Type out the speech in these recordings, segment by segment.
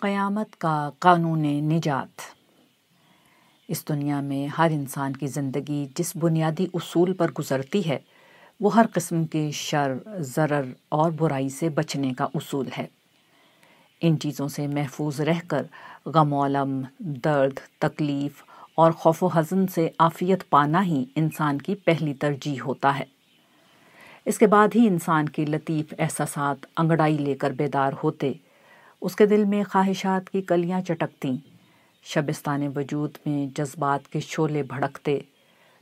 قیامت کا قانون نجات۔ اس دنیا میں ہر انسان کی زندگی جس بنیادی اصول پر گزرتی ہے، وہ ہر قسم کے شر، ضرر اور برائی سے بچنے کا اصول ہے۔ ان چیزوں سے محفوظ رہ کر غم و علم، درد، تکلیف اور خوف و حزن سے عافیت پانا ہی انسان کی پہلی ترجیح ہوتا ہے۔ اس کے بعد ہی انسان کی لطیف احساسات، انگڑائی لے کر بیدار ہوتے اس کے دل میں خواہشات کی کلیاں چٹکتیں۔ شبستان وجود میں جذبات کے شعلے بھڑکتے،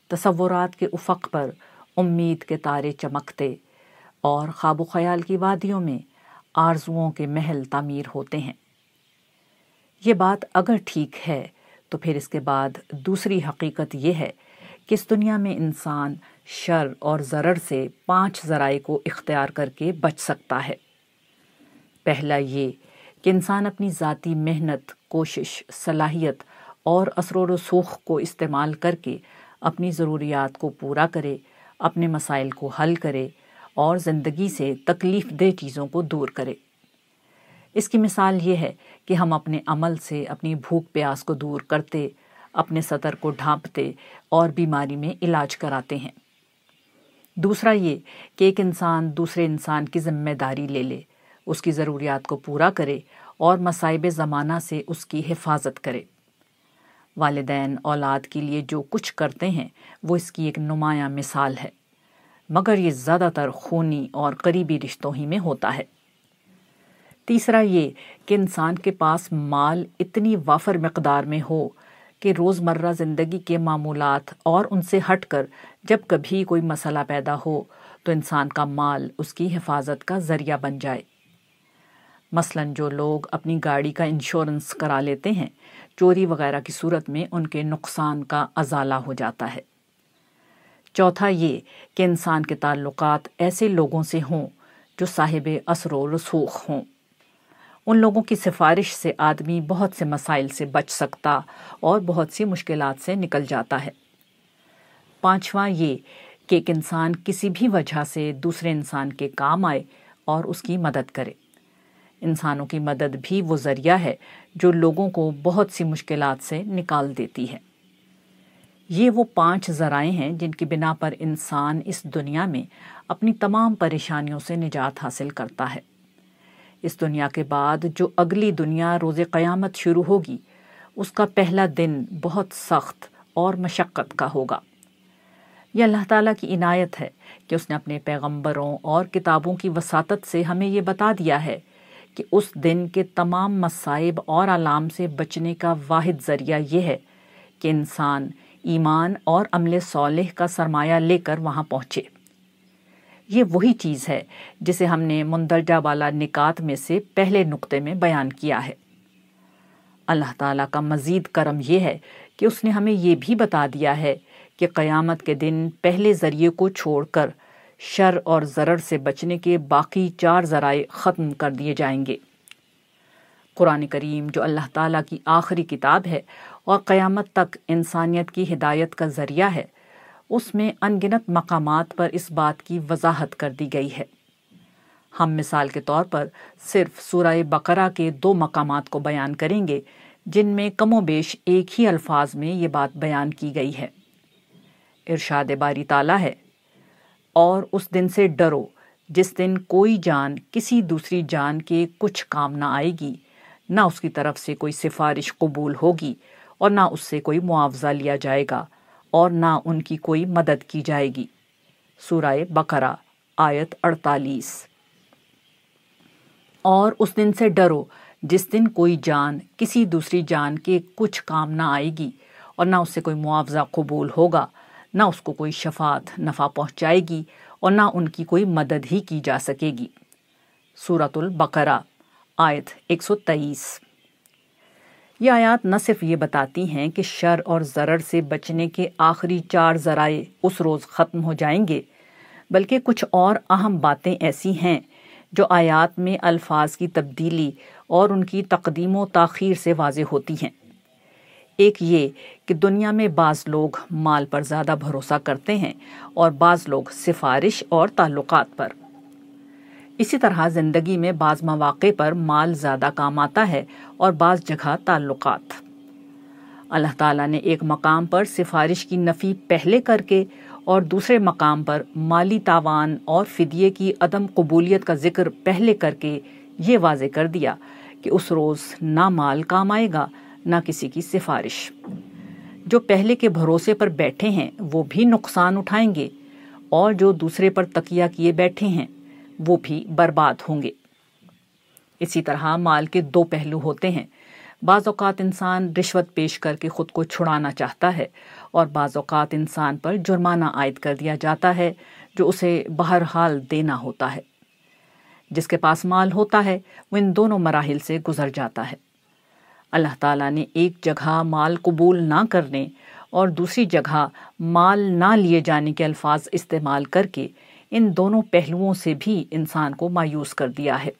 تصورات کے افق پر امید کے تارے چمکتے، اور خواب و خیال کی وادیوں میں آرزوؤں کے محل تعمیر ہوتے ہیں۔ یہ بات اگر ٹھیک ہے، تو پھر اس کے بعد دوسری حقیقت یہ ہے کہ اس دنیا میں انسان شر اور ضرر سے پانچ ذرائع کو اختیار کر کے بچ سکتا ہے۔ پہلا یہ کہ انسان اپنی ذاتی محنت، کوشش، صلاحیت اور اثر و رسوخ کو استعمال کر کے اپنی ضروریات کو پورا کرے، اپنے مسائل کو حل کرے اور زندگی سے تکلیف دہ چیزوں کو دور کرے۔ اس کی مثال یہ ہے کہ ہم اپنے عمل سے اپنی بھوک پیاس کو دور کرتے، اپنے سطر کو ڈھانپتے اور بیماری میں علاج کراتے ہیں۔ دوسرا یہ کہ ایک انسان دوسرے انسان کی ذمہ داری لے لے اس کی ضروریات کو پورا کرے اور مصائب زمانہ سے اس کی حفاظت کرے۔ والدین اولاد کے لیے جو کچھ کرتے ہیں، وہ اس کی ایک نمایاں مثال ہے۔ مگر یہ زیادہ تر خونی اور قریبی رشتوں ہی میں ہوتا ہے۔ تیسرا یہ کہ انسان کے پاس مال اتنی وافر مقدار میں ہو کہ روز مرہ زندگی کے معمولات اور ان سے ہٹ کر جب کبھی کوئی مسئلہ پیدا ہو تو انسان کا مال اس کی حفاظت کا ذریعہ بن جائے۔ مثلا جو لوگ اپنی گاڑی کا انشورنس کرا لیتے ہیں، چوری وغیرہ کی صورت میں ان کے نقصان کا ازالہ ہو جاتا ہے۔ چوتھا یہ کہ انسان کے تعلقات ایسے لوگوں سے ہوں جو صاحب اثر و رسوخ ہوں۔ ان لوگوں کی سفارش سے آدمی بہت سے مسائل سے بچ سکتا اور بہت سی مشکلات سے نکل جاتا ہے۔ پانچواں یہ کہ ایک انسان کسی بھی وجہ سے دوسرے انسان کے کام آئے اور اس کی مدد کرے۔ انسانوں کی مدد بھی وہ ذریعہ ہے جو لوگوں کو بہت سی مشکلات سے نکال دیتی ہے۔ یہ وہ پانچ ذرائع ہیں جن کی بنا پر انسان اس دنیا میں اپنی تمام پریشانیوں سے نجات حاصل کرتا ہے۔ اس دنیا کے بعد جو اگلی دنیا روز قیامت شروع ہوگی، اس کا پہلا دن بہت سخت اور مشقت کا ہوگا۔ یہ اللہ تعالیٰ کی عنایت ہے کہ اس نے اپنے پیغمبروں اور کتابوں کی وساطت سے ہمیں یہ بتا دیا ہے کہ اس دن کے تمام مصائب اور علام سے بچنے کا واحد ذریعہ یہ ہے کہ انسان ایمان اور عمل صالح کا سرمایہ لے کر وہاں پہنچے۔ یہ وہی چیز ہے جسے ہم نے مندرجہ والا نکات میں سے پہلے نقطے میں بیان کیا ہے۔ اللہ تعالیٰ کا مزید کرم یہ ہے کہ اس نے ہمیں یہ بھی بتا دیا ہے کہ قیامت کے دن پہلے ذریعے کو چھوڑ کر شر اور ضرر سے بچنے کے باقی چار ذرائع ختم کر دیے جائیں گے۔ قرآن کریم جو اللہ تعالیٰ کی آخری کتاب ہے اور قیامت تک انسانیت کی ہدایت کا ذریعہ ہے، اس میں انگنت مقامات پر اس بات کی وضاحت کر دی گئی ہے۔ ہم مثال کے طور پر صرف سورہ بقرہ کے دو مقامات کو بیان کریں گے، جن میں کم و بیش ایک ہی الفاظ میں یہ بات بیان کی گئی ہے۔ ارشاد باری تعالیٰ ہے اور اس دن سے ڈرو، جس دن کوئی جان کسی دوسری جان کے کچھ کام نہ آئے گی۔ نہ اس کی طرف سے کوئی سفارش قبول ہوگی اور نہ اس سے کوئی معاوضہ لیا جائے گا اور نہ ان کی کوئی مدد کی جائے گی۔ سورہ بقرہ، آیت اڑتالیس۔ اور اس دن سے ڈرو، جس دن کوئی جان کسی دوسری جان کے کچھ کام نہ آئے گی اور نہ اس سے کوئی معاوضہ قبول ہوگا۔ نہ اس کو کوئی شفاعت نفع پہنچائے گی اور نہ ان کی کوئی مدد ہی کی جا سکے گی۔ سورت البقرہ، آیت 123 یہ آیات نہ صرف یہ بتاتی ہیں کہ شر اور ضرر سے بچنے کے آخری چار ذرائع اس روز ختم ہو جائیں گے، بلکہ کچھ اور اہم باتیں ایسی ہیں جو آیات میں الفاظ کی تبدیلی اور ان کی تقدیم و تاخیر سے واضح ہوتی ہیں۔ ایک یہ کہ دنیا میں بعض لوگ مال پر زیادہ بھروسہ کرتے ہیں اور بعض لوگ سفارش اور تعلقات پر۔ اسی طرح زندگی میں بعض مواقع پر مال زیادہ کام آتا ہے اور بعض جگہ تعلقات۔ اللہ تعالیٰ نے ایک مقام پر سفارش کی نفی پہلے کر کے اور دوسرے مقام پر مالی تاوان اور فدیے کی عدم قبولیت کا ذکر پہلے کر کے یہ واضح کر دیا کہ اس روز نہ مال کام آئے گا نہ کسی کی سفارش۔ جو پہلے کے بھروسے پر بیٹھے ہیں، وہ بھی نقصان اٹھائیں گے۔ اور جو دوسرے پر تکیہ کیے بیٹھے ہیں، وہ بھی برباد ہوں گے۔ اسی طرح مال کے دو پہلو ہوتے ہیں۔ بعض اوقات انسان رشوت پیش کر کے خود کو چھڑانا چاہتا ہے، اور بعض اوقات انسان پر جرمانہ عائد کر دیا جاتا ہے، جو اسے بہرحال دینا ہوتا ہے۔ جس کے پاس مال ہوتا ہے، وہ ان دونوں مراحل سے گزر جاتا ہے۔ اللہ تعالیٰ نے ایک جگہ مال قبول نہ کرنے اور دوسری جگہ مال نہ لیے جانے کے الفاظ استعمال کر کے ان دونوں پہلوؤں سے بھی انسان کو مایوس کر دیا ہے۔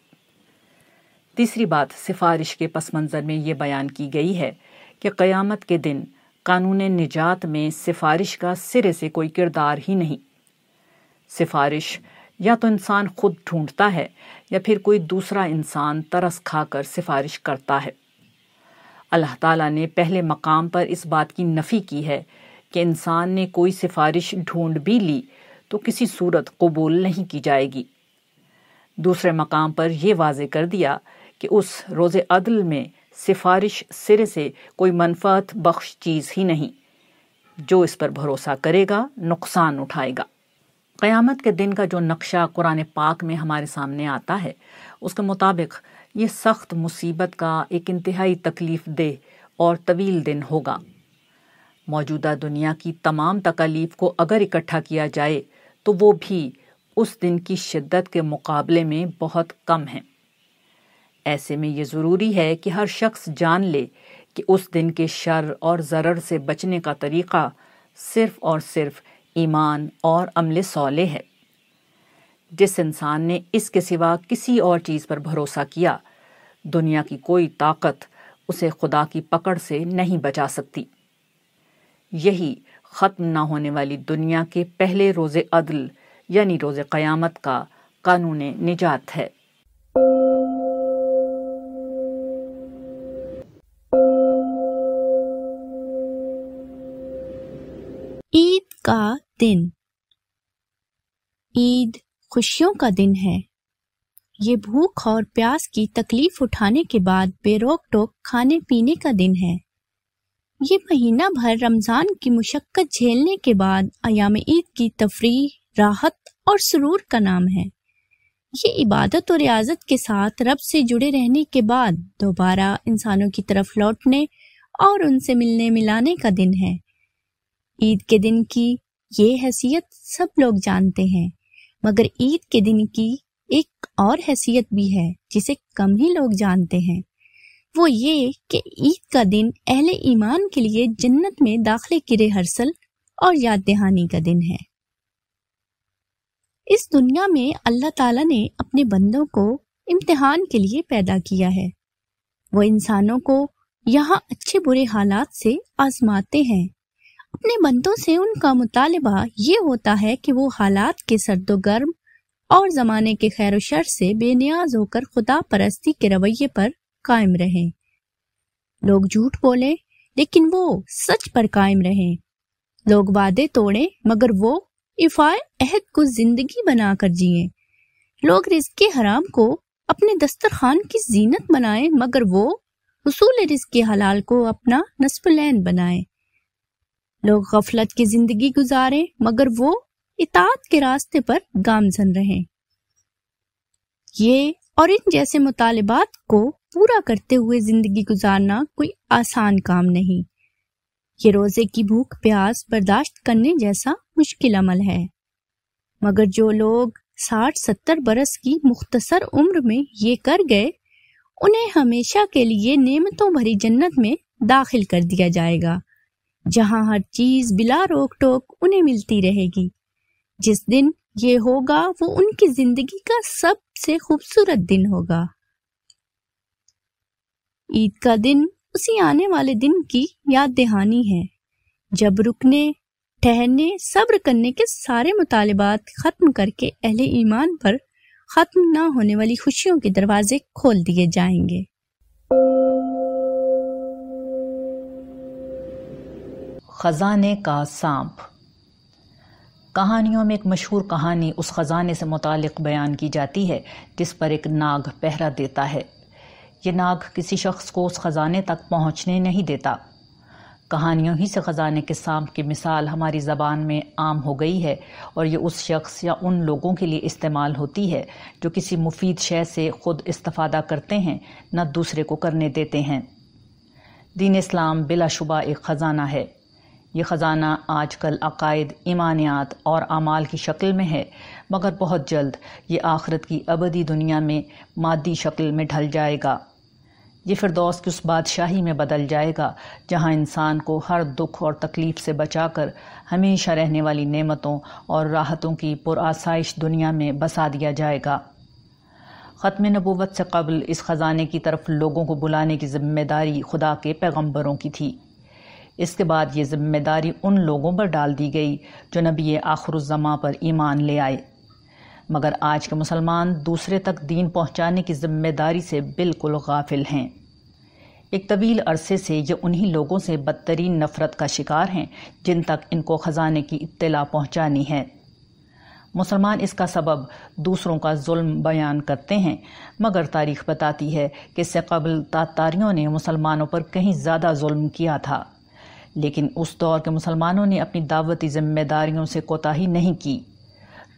تیسری بات سفارش کے پس منظر میں یہ بیان کی گئی ہے کہ قیامت کے دن قانون نجات میں سفارش کا سرے سے کوئی کردار ہی نہیں۔ سفارش یا تو انسان خود ڈھونڈتا ہے یا پھر کوئی دوسرا انسان ترس کھا کر سفارش کرتا ہے۔ اللہ تعالیٰ نے پہلے مقام پر اس بات کی نفی کی ہے کہ انسان نے کوئی سفارش ڈھونڈ بھی لی تو کسی صورت قبول نہیں کی جائے گی۔ دوسرے مقام پر یہ واضح کر دیا کہ اس روز عدل میں سفارش سرے سے کوئی منفعت بخش چیز ہی نہیں۔ جو اس پر بھروسہ کرے گا، نقصان اٹھائے گا۔ قیامت کے دن کا جو نقشہ قرآن پاک میں ہمارے سامنے آتا ہے، اس کے مطابق یہ سخت مصیبت کا ایک انتہائی تکلیف دہ اور طویل دن ہوگا۔ موجودہ دنیا کی تمام تکالیف کو اگر اکٹھا کیا جائے، تو وہ بھی اس دن کی شدت کے مقابلے میں بہت کم ہیں۔ ایسے میں یہ ضروری ہے کہ ہر شخص جان لے کہ اس دن کے شر اور ضرر سے بچنے کا طریقہ صرف اور صرف ایمان اور عمل سولے ہے۔ جس انسان نے اس کے سوا کسی اور چیز پر بھروسہ کیا، دنیا کی کوئی طاقت اسے خدا کی پکڑ سے نہیں بچا سکتی۔ یہی ختم نہ ہونے والی دنیا کے پہلے روز عدل یعنی روز قیامت کا قانون نجات ہے۔ عید کا دن۔ عید خوشیوں کا دن ہے۔ یہ بھوک اور پیاس کی تکلیف اٹھانے کے بعد بے روک ٹوک کھانے پینے کا دن ہے۔ یہ مہینہ بھر رمضان کی مشقت جھیلنے کے بعد ایام عید کی تفریح، راحت اور سرور کا نام ہے۔ یہ عبادت اور ریاضت کے ساتھ رب سے جڑے رہنے کے بعد دوبارہ انسانوں کی طرف لوٹنے اور ان سے ملنے ملانے کا دن ہے۔ عید کے دن کی یہ حیثیت سب لوگ جانتے ہیں۔ مگر عید کے دن کی ایک اور حیثیت بھی ہے جسے کم ہی لوگ جانتے ہیں۔ وہ یہ کہ عید کا دن اہل ایمان کے لیے جنت میں داخلے کی ریہرسل اور یاد دہانی کا دن ہے۔ اس دنیا میں اللہ تعالیٰ نے اپنے بندوں کو امتحان کے لیے پیدا کیا ہے۔ وہ انسانوں کو یہاں اچھے برے حالات سے آزماتے ہیں۔ اپنے بندوں سے ان کا مطالبہ یہ ہوتا ہے کہ وہ حالات کے سرد و گرم اور زمانے کے خیر و شر سے بے نیاز ہو کر خدا پرستی کے رویے پر قائم رہیں۔ لوگ جھوٹ بولیں، لیکن وہ سچ پر قائم رہیں۔ لوگ وعدے توڑیں، مگر وہ افائے عہد کو زندگی بنا کر جیے لوگ رزق حرام کو اپنے دسترخوان کی زینت بنائے مگر وہ حصول رزق حلال کو اپنا نصب لین بنائے لوگ غفلت کی زندگی گزارے مگر وہ اطاعت کے راستے پر گامزن رہے یہ اور ان جیسے مطالبات کو پورا کرتے ہوئے زندگی گزارنا کوئی آسان کام نہیں۔ یہ روزے کی بھوک پیاس برداشت کرنے جیسا مشکل عمل ہے۔ مگر جو لوگ ساٹھ، ستر برس کی مختصر عمر میں یہ کر گئے، انہیں ہمیشہ کے لیے نعمتوں بھری جنت میں داخل کر دیا جائے گا۔ جہاں ہر چیز بلا روک ٹوک انہیں ملتی رہے گی۔ جس دن یہ ہوگا، وہ ان کی زندگی کا سب سے خوبصورت دن ہوگا۔ عید کا دن اسی آنے والے دن کی یاد دہانی ہے۔ جب رکنے ٹہرنے صبر کرنے کے سارے مطالبات ختم کر کے اہل ایمان پر ختم نہ ہونے والی خوشیوں کے دروازے کھول دیے جائیں گے۔ خزانے کا سانپ۔ کہانیوں میں ایک مشہور کہانی اس خزانے سے متعلق بیان کی جاتی ہے، جس پر ایک ناگ پہرا دیتا ہے۔ یہ ناگ کسی شخص کو اس خزانے تک پہنچنے نہیں دیتا۔ کہانیوں ہی سے خزانے کے سانپ کی مثال ہماری زبان میں عام ہو گئی ہے اور یہ اس شخص یا ان لوگوں کے لیے استعمال ہوتی ہے جو کسی مفید شے سے خود استفادہ کرتے ہیں، نہ دوسرے کو کرنے دیتے ہیں۔ دین اسلام بلا شبہ ایک خزانہ ہے۔ یہ خزانہ آج کل عقائد، ایمانیات اور اعمال کی شکل میں ہے، مگر بہت جلد یہ آخرت کی ابدی دنیا میں مادی شکل میں ڈھل جائے گا۔ یہ فردوس کی اس بادشاہی میں بدل جائے گا جہاں انسان کو ہر دکھ اور تکلیف سے بچا کر ہمیشہ رہنے والی نعمتوں اور راحتوں کی پرآسائش دنیا میں بسا دیا جائے گا۔ ختم نبوت سے قبل اس خزانے کی طرف لوگوں کو بلانے کی ذمہ داری خدا کے پیغمبروں کی تھی۔ اس کے بعد یہ ذمہ داری ان لوگوں پر ڈال دی گئی جو نبی آخر الزماں پر ایمان لے آئے۔ مگر آج کے مسلمان دوسرے تک دین پہنچانے کی ذمہ داری سے بالکل غافل ہیں۔ ایک طویل عرصے سے یہ انہی لوگوں سے بدترین نفرت کا شکار ہیں جن تک ان کو خزانے کی اطلاع پہنچانی ہے۔ مسلمان اس کا سبب دوسروں کا ظلم بیان کرتے ہیں، مگر تاریخ بتاتی ہے کہ اس سے قبل تاتاریوں نے مسلمانوں پر کہیں زیادہ ظلم کیا تھا۔ لیکن اس دور کے مسلمانوں نے اپنی دعوتی ذمہ داریوں سے کوتاہی نہیں کی۔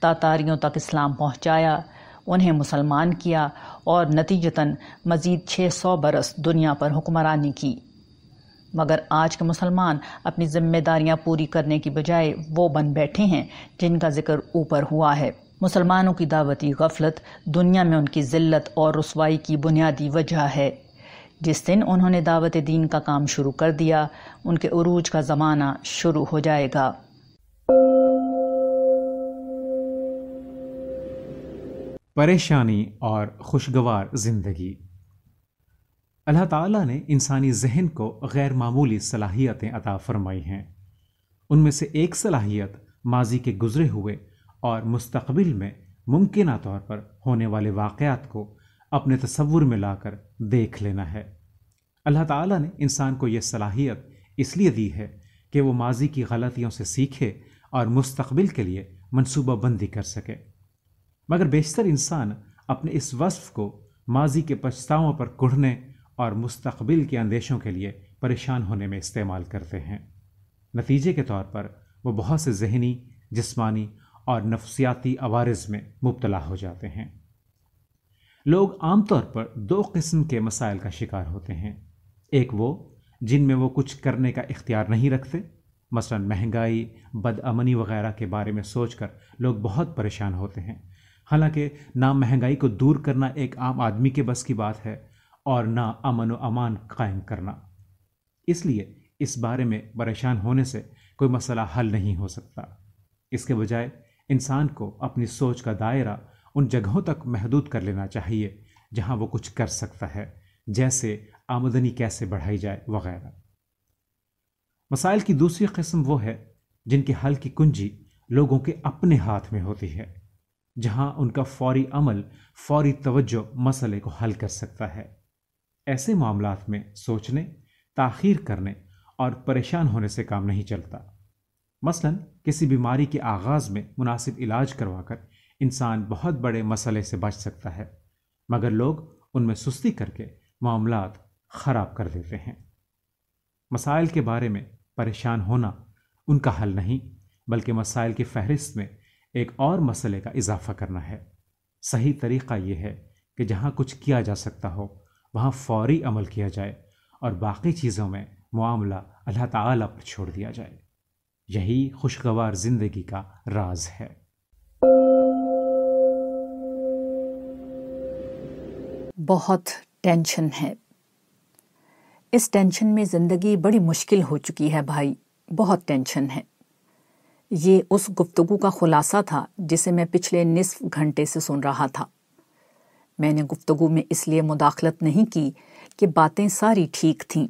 تاتاریوں تک اسلام پہنچایا، انہیں مسلمان کیا اور نتیجتاً مزید چھ سو برس دنیا پر حکمرانی کی۔ مگر آج کے مسلمان اپنی ذمہ داریاں پوری کرنے کی بجائے وہ بن بیٹھے ہیں جن کا ذکر اوپر ہوا ہے۔ مسلمانوں کی دعوتی غفلت دنیا میں ان کی ذلت اور رسوائی کی بنیادی وجہ ہے۔ جس دن انہوں نے دعوت دین کا کام شروع کر دیا، ان کے عروج کا زمانہ شروع ہو جائے گا۔ پریشانی اور خوشگوار زندگی۔ اللہ تعالیٰ نے انسانی ذہن کو غیر معمولی صلاحیتیں عطا فرمائی ہیں۔ ان میں سے ایک صلاحیت ماضی کے گزرے ہوئے اور مستقبل میں ممکنہ طور پر ہونے والے واقعات کو اپنے تصور میں لا کر دیکھ لینا ہے۔ اللہ تعالیٰ نے انسان کو یہ صلاحیت اس لیے دی ہے کہ وہ ماضی کی غلطیوں سے سیکھے اور مستقبل کے لیے منصوبہ بندی کر سکے۔ مگر بیشتر انسان اپنے اس وصف کو ماضی کے پچھتاؤں پر کڑھنے اور مستقبل کے اندیشوں کے لیے پریشان ہونے میں استعمال کرتے ہیں۔ نتیجے کے طور پر وہ بہت سے ذہنی، جسمانی اور نفسیاتی عوارض میں مبتلا ہو جاتے ہیں۔ لوگ عام طور پر دو قسم کے مسائل کا شکار ہوتے ہیں۔ ایک وہ جن میں وہ کچھ کرنے کا اختیار نہیں رکھتے، مثلا مہنگائی، بد امنی وغیرہ کے بارے میں سوچ کر لوگ بہت پریشان ہوتے ہیں۔ حالانکہ نہ مہنگائی کو دور کرنا ایک عام آدمی کے بس کی بات ہے اور نہ امن و امان قائم کرنا۔ اس لیے اس بارے میں پریشان ہونے سے کوئی مسئلہ حل نہیں ہو سکتا۔ اس کے بجائے انسان کو اپنی سوچ کا دائرہ ان جگہوں تک محدود کر لینا چاہیے جہاں وہ کچھ کر سکتا ہے، جیسے آمدنی کیسے بڑھائی جائے وغیرہ۔ مسائل کی دوسری قسم وہ ہے جن کے حل کی کنجی لوگوں کے اپنے ہاتھ میں ہوتی ہے، جہاں ان کا فوری عمل، فوری توجہ مسئلے کو حل کر سکتا ہے۔ ایسے معاملات میں سوچنے، تاخیر کرنے اور پریشان ہونے سے کام نہیں چلتا۔ مثلا کسی بیماری کے آغاز میں مناسب علاج کروا کر انسان بہت بڑے مسئلے سے بچ سکتا ہے، مگر لوگ ان میں سستی کر کے معاملات خراب کر دیتے ہیں۔ مسائل کے بارے میں پریشان ہونا ان کا حل نہیں، بلکہ مسائل کی فہرست میں ایک اور مسئلے کا اضافہ کرنا ہے۔ صحیح طریقہ یہ ہے کہ جہاں کچھ کیا جا سکتا ہو، وہاں فوری عمل کیا جائے اور باقی چیزوں میں معاملہ اللہ تعالیٰ پر چھوڑ دیا جائے۔ یہی خوشگوار زندگی کا راز ہے۔ بہت ٹینشن ہے۔ اس ٹینشن میں زندگی بڑی مشکل ہو چکی ہے بھائی، بہت ٹینشن ہے۔ یہ اس گفتگو کا خلاصہ تھا جسے میں پچھلے نصف گھنٹے سے سن رہا تھا۔ میں نے گفتگو میں اس لیے مداخلت نہیں کی کہ باتیں ساری ٹھیک تھیں۔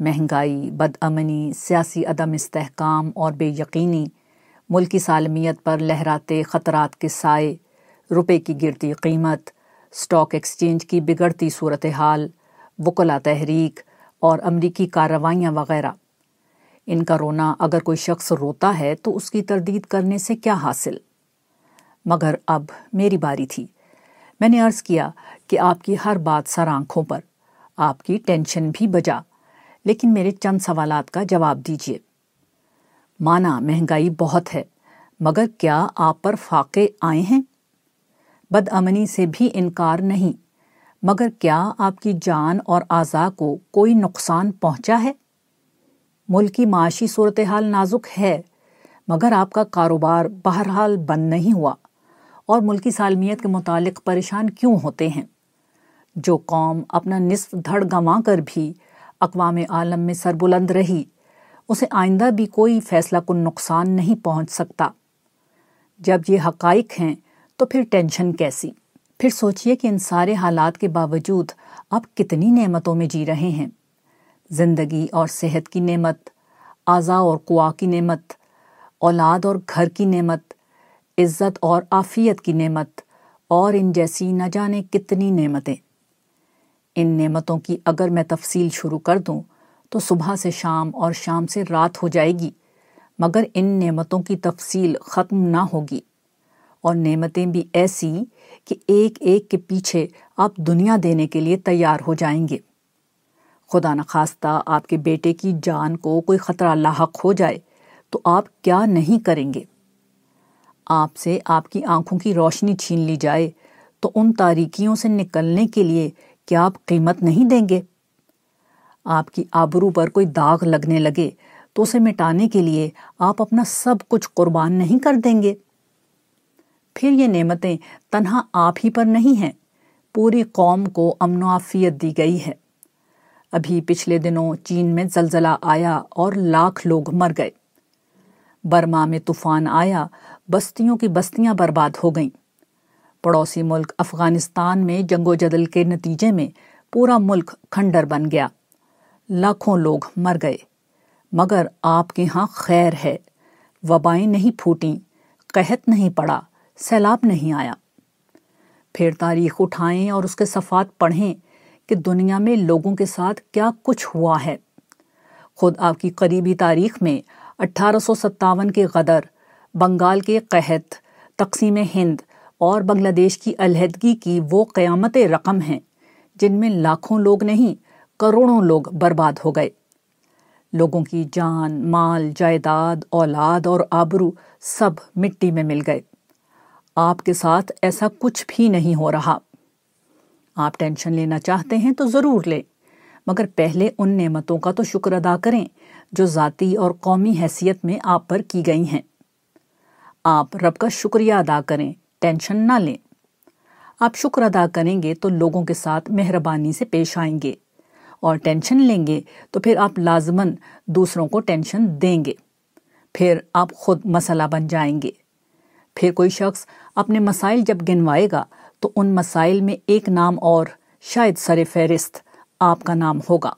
مہنگائی بد امنی سیاسی عدم استحکام اور بے یقینی، ملکی سالمیت پر لہراتے خطرات کے سائے، روپے کی گرتی قیمت سٹاک ایکسچینج کی بگڑتی صورتحال وکلا تحریک اور امریکی کارروائیاں وغیرہ۔ ان کا رونا اگر کوئی شخص روتا ہے تو اس کی تردید کرنے سے کیا حاصل؟ مگر اب میری باری تھی۔ میں نے عرض کیا کہ آپ کی ہر بات سر آنکھوں پر، آپ کی ٹینشن بھی بجا، لیکن میرے چند سوالات کا جواب دیجیے مانا مہنگائی بہت ہے، مگر کیا آپ پر فاقے آئے ہیں؟ بد امنی سے بھی انکار نہیں۔ مگر کیا آپ کی جان اور اعضاء کو کوئی نقصان پہنچا ہے؟ ملک کی معاشی صورتحال نازک ہے، مگر آپ کا کاروبار بہرحال بند نہیں ہوا۔ اور ملکی سالمیت کے متعلق پریشان کیوں ہوتے ہیں؟ جو قوم اپنا نصف دھڑ گنوا کر بھی اقوام عالم میں سربلند رہی، اسے آئندہ بھی کوئی فیصلہ کن نقصان نہیں پہنچ سکتا۔ جب یہ حقائق ہیں تو پھر ٹینشن کیسی؟ پھر سوچئے کہ ان سارے حالات کے باوجود آپ کتنی نعمتوں میں جی رہے ہیں۔ زندگی اور صحت کی نعمت، اعضاء اور قوا کی نعمت، اولاد اور گھر کی نعمت، عزت اور آفیت کی نعمت، اور ان جیسی نہ جانے کتنی نعمتیں۔ ان نعمتوں کی اگر میں تفصیل شروع کر دوں تو صبح سے شام اور شام سے رات ہو جائے گی، مگر ان نعمتوں کی تفصیل ختم نہ ہوگی۔ اور نعمتیں بھی ایسی کہ ایک ایک کے پیچھے آپ دنیا دینے کے لیے تیار ہو جائیں گے۔ خدا نخواستہ، آپ کے بیٹے کی جان کو کوئی خطرہ لاحق ہو جائے تو آپ کیا نہیں کریں گے۔ آپ سے آپ کی آنکھوں کی روشنی چھین لی جائے تو ان تاریکیوں سے نکلنے کے لیے کیا آپ قیمت نہیں دیں گے؟ آپ کی آبرو پر کوئی داغ لگنے لگے تو اسے مٹانے کے لیے آپ اپنا سب کچھ قربان نہیں کر دیں گے۔ پھر یہ نعمتیں تنہا آپ ہی پر نہیں ہیں، پوری قوم کو امن و عافیت دی گئی ہے۔ ابھی پچھلے دنوں چین میں زلزلہ آیا اور لاکھ لوگ مر گئے۔ برما میں طوفان آیا، بستیوں کی بستیاں برباد ہو گئیں۔ پڑوسی ملک افغانستان میں جنگ و جدل کے نتیجے میں پورا ملک کھنڈر بن گیا۔ لاکھوں لوگ مر گئے۔ مگر آپ کے ہاں خیر ہے۔ وبائیں نہیں پھوٹیں، قحط نہیں پڑا۔ سیلاب نہیں آیا۔ پھر تاریخ اٹھائیں اور اس کے صفات پڑھیں کہ دنیا میں لوگوں کے ساتھ کیا کچھ ہوا ہے۔ خود آپ کی قریبی تاریخ میں اٹھارہ سو ستاون کے غدر، بنگال کے قحط، تقسیم ہند اور بنگلہ دیش کی علیحدگی کی وہ قیامت رقم ہیں جن میں لاکھوں لوگ نہیں، کروڑوں لوگ برباد ہو گئے۔ لوگوں کی جان، مال، جائیداد، اولاد اور آبرو سب مٹی میں مل گئے۔ آپ کے ساتھ ایسا کچھ بھی نہیں ہو رہا۔ آپ ٹینشن لینا چاہتے ہیں تو ضرور لیں، مگر پہلے ان نعمتوں کا تو شکر ادا کریں جو ذاتی اور قومی حیثیت میں آپ پر کی گئی ہیں۔ آپ رب کا شکریہ ادا کریں، ٹینشن نہ لیں۔ آپ شکر ادا کریں گے تو لوگوں کے ساتھ مہربانی سے پیش آئیں گے۔ اور ٹینشن لیں گے تو پھر آپ لازمن دوسروں کو ٹینشن دیں گے۔ پھر آپ خود مسئلہ بن جائیں گے۔ پھر کوئی شخص اپنے مسائل جب گنوائے گا تو ان مسائل میں ایک نام اور شاید سر فہرست آپ کا نام ہوگا۔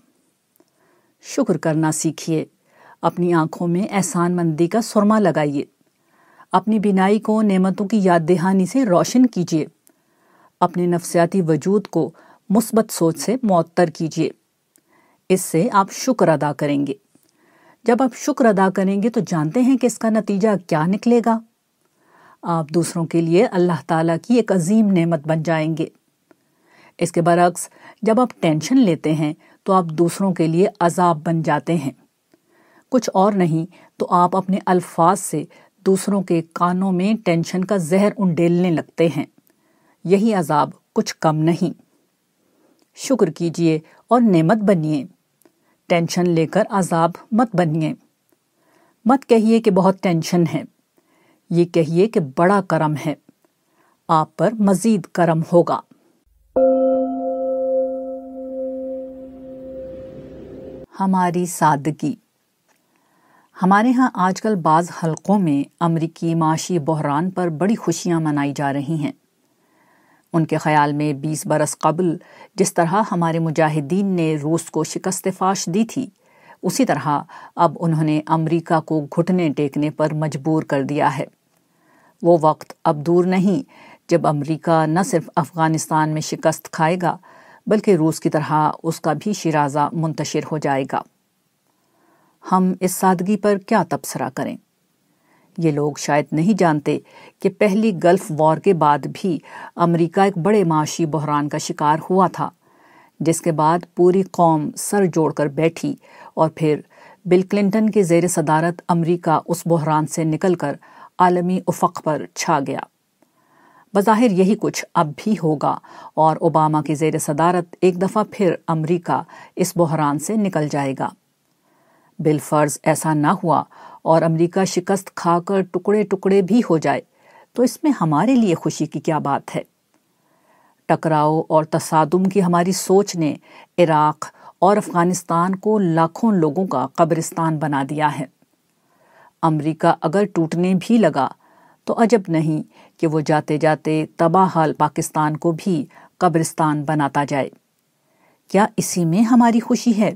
شکر کرنا سیکھیے۔ اپنی آنکھوں میں احسان مندی کا سرما لگائیے۔ اپنی بینائی کو نعمتوں کی یاد دہانی سے روشن کیجیے۔ اپنے نفسیاتی وجود کو مثبت سوچ سے معطر کیجیے۔ اس سے آپ شکر ادا کریں گے۔ جب آپ شکر ادا کریں گے تو جانتے ہیں کہ اس کا نتیجہ کیا نکلے گا۔ آپ دوسروں کے لیے اللہ تعالیٰ کی ایک عظیم نعمت بن جائیں گے۔ اس کے برعکس، جب آپ ٹینشن لیتے ہیں، تو آپ دوسروں کے لیے عذاب بن جاتے ہیں۔ کچھ اور نہیں، تو آپ اپنے الفاظ سے دوسروں کے کانوں میں ٹینشن کا زہر انڈیلنے لگتے ہیں۔ یہی عذاب کچھ کم نہیں۔ شکر کیجیے اور نعمت بنیے۔ ٹینشن لے کر عذاب مت بنیے۔ مت کہیے کہ بہت ٹینشن ہے۔ یہ کہیے کہ بڑا کرم ہے۔ آپ پر مزید کرم ہوگا۔ ہماری سادگی۔ ہمارے ہاں آج کل بعض حلقوں میں امریکی معاشی بحران پر بڑی خوشیاں منائی جا رہی ہیں۔ ان کے خیال میں بیس برس قبل جس طرح ہمارے مجاہدین نے روس کو شکست فاش دی تھی اسی طرح اب انہوں نے امریکہ کو گھٹنے ٹیکنے پر مجبور کر دیا ہے۔ وہ وقت اب دور نہیں، جب امریکہ نہ صرف افغانستان میں شکست کھائے گا، بلکہ روس کی طرح اس کا بھی شرازہ منتشر ہو جائے گا۔ ہم اس سادگی پر کیا تبصرہ کریں؟ یہ لوگ شاید نہیں جانتے کہ پہلی گلف وار کے بعد بھی امریکہ ایک بڑے معاشی بحران کا شکار ہوا تھا، جس کے بعد پوری قوم سر جوڑ کر بیٹھی اور پھر بل کلنٹن کے زیر صدارت امریکہ اس بحران سے نکل کر عالمی افق پر چھا گیا۔ بظاہر یہی کچھ اب بھی ہوگا اور اوباما کی زیر صدارت ایک دفعہ پھر امریکہ اس بحران سے نکل جائے گا۔ بل فرض ایسا نہ ہوا اور امریکہ شکست کھا کر ٹکڑے ٹکڑے بھی ہو جائے، تو اس میں ہمارے لیے خوشی کی کیا بات ہے؟ ٹکراؤ اور تصادم کی ہماری سوچ نے عراق اور افغانستان کو لاکھوں لوگوں کا قبرستان بنا دیا ہے۔ امریکہ اگر ٹوٹنے بھی لگا تو عجب نہیں کہ وہ جاتے جاتے تباہ حال پاکستان کو بھی قبرستان بناتا جائے۔ کیا اسی میں ہماری خوشی ہے؟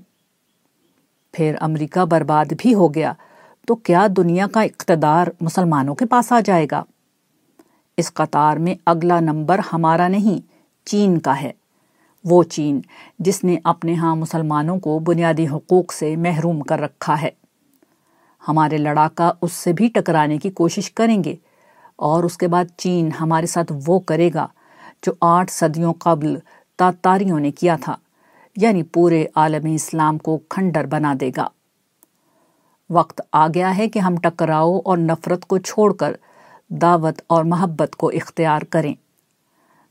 پھر امریکہ برباد بھی ہو گیا تو کیا دنیا کا اقتدار مسلمانوں کے پاس آ جائے گا؟ اس قطار میں اگلا نمبر ہمارا نہیں، چین کا ہے۔ وہ چین جس نے اپنے ہاں مسلمانوں کو بنیادی حقوق سے محروم کر رکھا ہے۔ ہمارے لڑاکا اس سے بھی ٹکرانے کی کوشش کریں گے اور اس کے بعد چین ہمارے ساتھ وہ کرے گا جو آٹھ صدیوں قبل تاتاریوں نے کیا تھا یعنی پورے عالمی اسلام کو کھنڈر بنا دے گا۔ وقت آ گیا ہے کہ ہم ٹکراؤ اور نفرت کو چھوڑ کر دعوت اور محبت کو اختیار کریں۔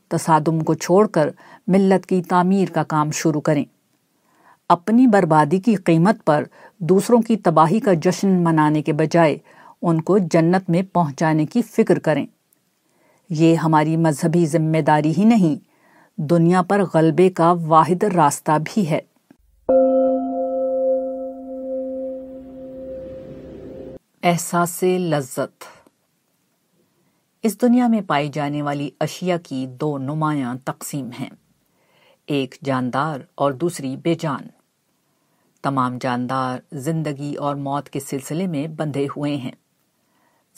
تصادم کو چھوڑ کر ملت کی تعمیر کا کام شروع کریں۔ اپنی بربادی کی قیمت پر دوسروں کی تباہی کا جشن منانے کے بجائے ان کو جنت میں پہنچانے کی فکر کریں۔ یہ ہماری مذہبی ذمہ داری ہی نہیں، دنیا پر غلبے کا واحد راستہ بھی ہے۔ احساس لذت۔ اس دنیا میں پائی جانے والی اشیاء کی دو نمایاں تقسیم ہیں۔ ایک جاندار اور دوسری بے جان۔ تمام جاندار زندگی اور موت کے سلسلے میں بندھے ہوئے ہیں۔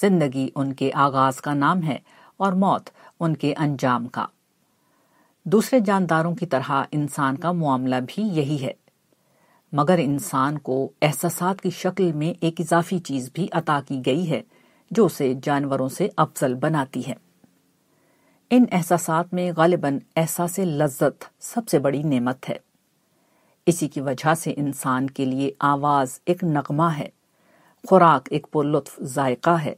زندگی ان کے آغاز کا نام ہے اور موت ان کے انجام کا۔ دوسرے جانداروں کی طرح انسان کا معاملہ بھی یہی ہے۔ مگر انسان کو احساسات کی شکل میں ایک اضافی چیز بھی عطا کی گئی ہے۔ جو اسے جانوروں سے افضل بناتی ہے۔ ان احساسات میں غالباً احساس لذت سب سے بڑی نعمت ہے۔ اسی کی وجہ سے انسان کے لیے آواز ایک نغمہ ہے، خوراک ایک پر لطف ذائقہ ہے،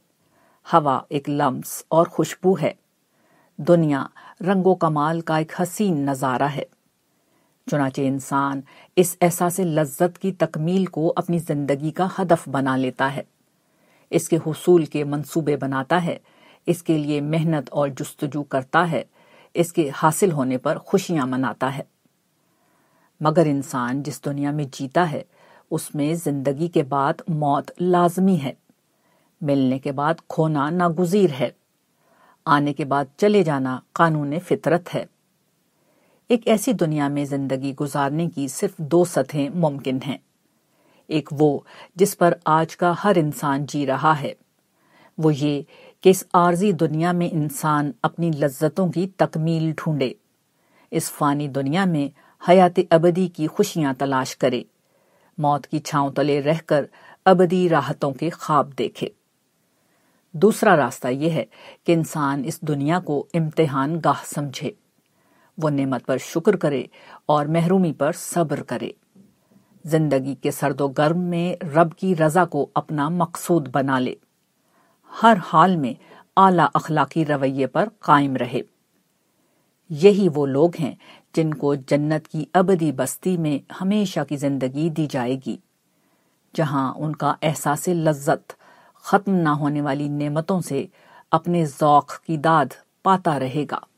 ہوا ایک لمس اور خوشبو ہے۔ دنیا رنگ و کمال کا ایک حسین نظارہ ہے۔ چنانچہ انسان اس احساس لذت کی تکمیل کو اپنی زندگی کا ہدف بنا لیتا ہے۔ اس کے حصول کے منصوبے بناتا ہے، اس کے لیے محنت اور جستجو کرتا ہے، اس کے حاصل ہونے پر خوشیاں مناتا ہے۔ مگر انسان جس دنیا میں جیتا ہے، اس میں زندگی کے بعد موت لازمی ہے۔ ملنے کے بعد کھونا ناگزیر ہے۔ آنے کے بعد چلے جانا قانون فطرت ہے۔ ایک ایسی دنیا میں زندگی گزارنے کی صرف دو سطحیں ممکن ہیں۔ ایک وہ جس پر آج کا ہر انسان جی رہا ہے۔ وہ یہ کہ اس عارضی دنیا میں انسان اپنی لذتوں کی تکمیل ڈھونڈے۔ اس فانی دنیا میں حیات ابدی کی خوشیاں تلاش کرے۔ موت کی چھاؤں تلے رہ کر ابدی راحتوں کے خواب دیکھے۔ دوسرا راستہ یہ ہے کہ انسان اس دنیا کو امتحان گاہ سمجھے۔ وہ نعمت پر شکر کرے اور محرومی پر صبر کرے۔ زندگی کے سرد و گرم میں رب کی رضا کو اپنا مقصود بنا لے۔ ہر حال میں اعلی اخلاقی رویے پر قائم رہے۔ یہی وہ لوگ ہیں جن کو جنت کی ابدی بستی میں ہمیشہ کی زندگی دی جائے گی، جہاں ان کا احساس لذت، ختم نہ ہونے والی نعمتوں سے اپنے ذوق کی داد پاتا رہے گا۔